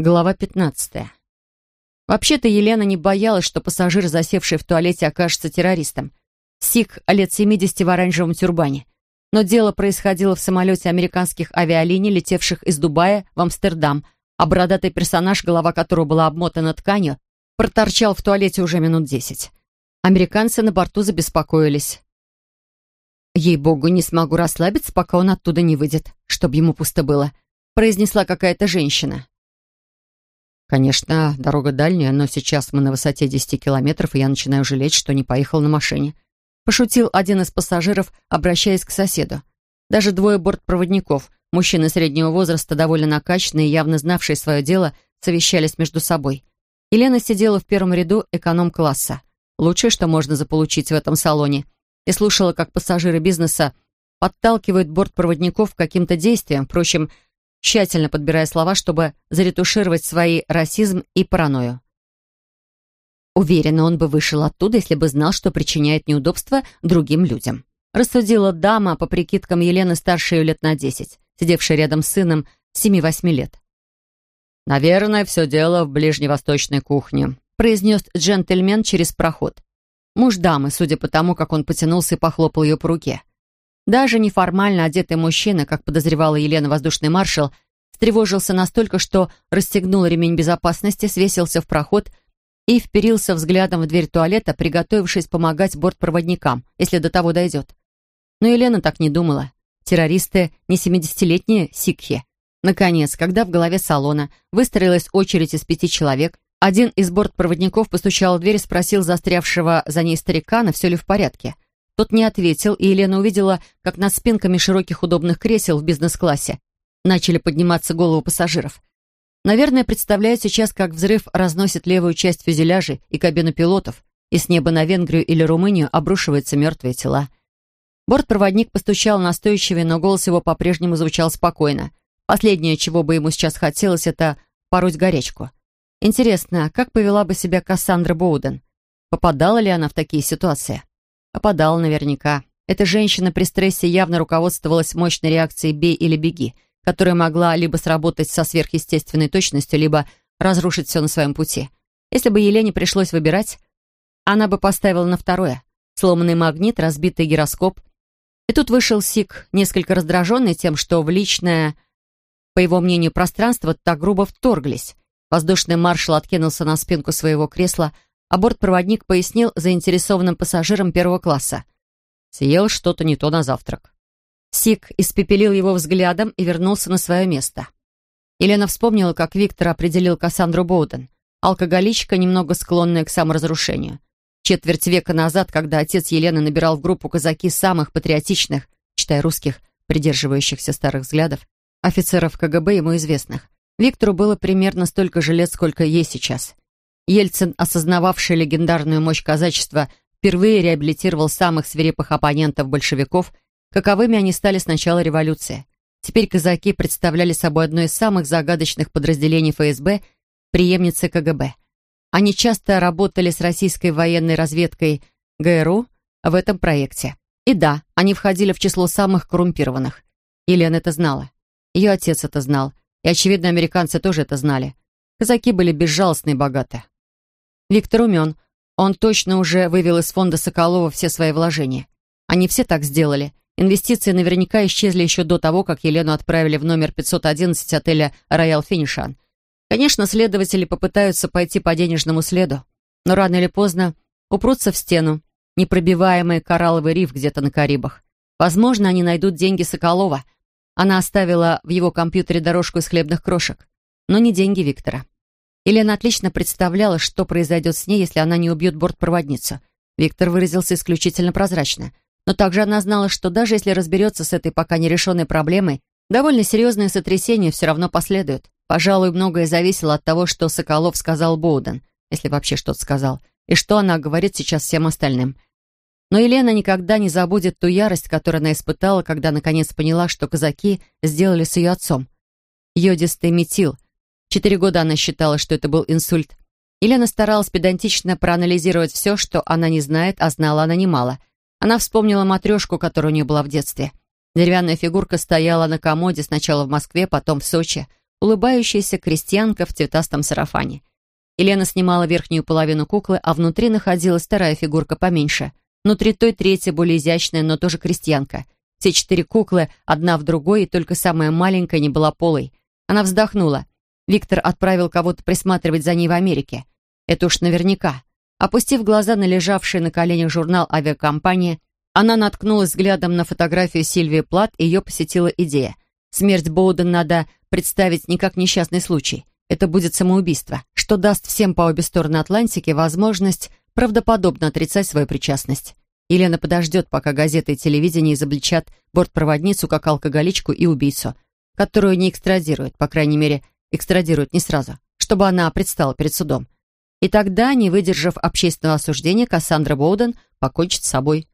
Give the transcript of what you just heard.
Глава 15. Вообще-то Елена не боялась, что пассажир, засевший в туалете, окажется террористом. Сик лет 70 в оранжевом тюрбане. Но дело происходило в самолете американских авиалиний, летевших из Дубая в Амстердам, а бородатый персонаж, голова которого была обмотана тканью, проторчал в туалете уже минут десять. Американцы на борту забеспокоились. «Ей-богу, не смогу расслабиться, пока он оттуда не выйдет, чтобы ему пусто было», произнесла какая-то женщина. Конечно, дорога дальняя, но сейчас мы на высоте 10 километров, и я начинаю жалеть, что не поехал на машине. Пошутил один из пассажиров, обращаясь к соседу. Даже двое бортпроводников, мужчины среднего возраста, довольно накачанные явно знавшие свое дело, совещались между собой. Елена сидела в первом ряду эконом-класса. Лучшее, что можно заполучить в этом салоне. И слушала, как пассажиры бизнеса подталкивают бортпроводников к каким-то действиям, впрочем, тщательно подбирая слова, чтобы заретушировать свои расизм и паранойю. Уверена, он бы вышел оттуда, если бы знал, что причиняет неудобства другим людям. Рассудила дама, по прикидкам Елены старше ее лет на десять, сидевшая рядом с сыном семи-восьми лет. «Наверное, все дело в ближневосточной кухне», произнес джентльмен через проход. Муж дамы, судя по тому, как он потянулся и похлопал ее по руке. Даже неформально одетый мужчина, как подозревала Елена воздушный маршал, встревожился настолько, что расстегнул ремень безопасности, свесился в проход и вперился взглядом в дверь туалета, приготовившись помогать бортпроводникам, если до того дойдет. Но Елена так не думала. Террористы не семидесятилетние сикхи. Наконец, когда в голове салона выстроилась очередь из пяти человек, один из бортпроводников постучал в дверь и спросил застрявшего за ней старикана, все ли в порядке – тот не ответил, и Елена увидела, как над спинками широких удобных кресел в бизнес-классе начали подниматься головы пассажиров. Наверное, представляют сейчас, как взрыв разносит левую часть фюзеляжа и кабину пилотов, и с неба на Венгрию или Румынию обрушиваются мертвые тела. Бортпроводник постучал настойчивее, но голос его по-прежнему звучал спокойно. Последнее, чего бы ему сейчас хотелось, это пороть горячку. Интересно, как повела бы себя Кассандра Боуден? Попадала ли она в такие ситуации? Попадал наверняка. Эта женщина при стрессе явно руководствовалась мощной реакцией «бей или беги», которая могла либо сработать со сверхъестественной точностью, либо разрушить все на своем пути. Если бы Елене пришлось выбирать, она бы поставила на второе. Сломанный магнит, разбитый гироскоп. И тут вышел Сик, несколько раздраженный тем, что в личное, по его мнению, пространство так грубо вторглись. Воздушный маршал откинулся на спинку своего кресла, а бортпроводник пояснил заинтересованным пассажирам первого класса. Съел что-то не то на завтрак. Сик испепелил его взглядом и вернулся на свое место. Елена вспомнила, как Виктор определил Кассандру Боуден, алкоголичка, немного склонная к саморазрушению. Четверть века назад, когда отец Елены набирал в группу казаки самых патриотичных, читая русских, придерживающихся старых взглядов, офицеров КГБ ему известных, Виктору было примерно столько же лет, сколько ей сейчас – Ельцин, осознававший легендарную мощь казачества, впервые реабилитировал самых свирепых оппонентов большевиков, каковыми они стали с начала революции. Теперь казаки представляли собой одно из самых загадочных подразделений ФСБ, преемницы КГБ. Они часто работали с российской военной разведкой ГРУ в этом проекте. И да, они входили в число самых коррумпированных. Елена это знала. Ее отец это знал. И, очевидно, американцы тоже это знали. Казаки были безжалостны и богаты. Виктор умен. Он точно уже вывел из фонда Соколова все свои вложения. Они все так сделали. Инвестиции наверняка исчезли еще до того, как Елену отправили в номер 511 отеля «Роял Финишан». Конечно, следователи попытаются пойти по денежному следу, но рано или поздно упрутся в стену, непробиваемый коралловый риф где-то на Карибах. Возможно, они найдут деньги Соколова. Она оставила в его компьютере дорожку из хлебных крошек, но не деньги Виктора. Елена отлично представляла, что произойдет с ней, если она не убьет бортпроводницу. Виктор выразился исключительно прозрачно. Но также она знала, что даже если разберется с этой пока нерешенной проблемой, довольно серьезное сотрясение все равно последует. Пожалуй, многое зависело от того, что Соколов сказал Боуден, если вообще что-то сказал, и что она говорит сейчас всем остальным. Но Елена никогда не забудет ту ярость, которую она испытала, когда наконец поняла, что казаки сделали с ее отцом. Йодистый метил — Четыре года она считала, что это был инсульт. Елена старалась педантично проанализировать все, что она не знает, а знала она немало. Она вспомнила матрешку, которая у нее была в детстве. Деревянная фигурка стояла на комоде сначала в Москве, потом в Сочи. улыбающаяся крестьянка в цветастом сарафане. Елена снимала верхнюю половину куклы, а внутри находилась вторая фигурка поменьше. Внутри той третья, более изящная, но тоже крестьянка. Все четыре куклы, одна в другой, и только самая маленькая не была полой. Она вздохнула. Виктор отправил кого-то присматривать за ней в Америке. Это уж наверняка. Опустив глаза на лежавший на коленях журнал авиакомпании, она наткнулась взглядом на фотографию Сильвии Плат, и ее посетила идея. Смерть Боуден надо представить не как несчастный случай. Это будет самоубийство, что даст всем по обе стороны Атлантики возможность правдоподобно отрицать свою причастность. Елена подождет, пока газеты и телевидение изобличат бортпроводницу как алкоголичку и убийцу, которую не экстрадируют, по крайней мере, экстрадируют не сразу, чтобы она предстала перед судом. И тогда, не выдержав общественного осуждения, Кассандра Боуден покончит с собой.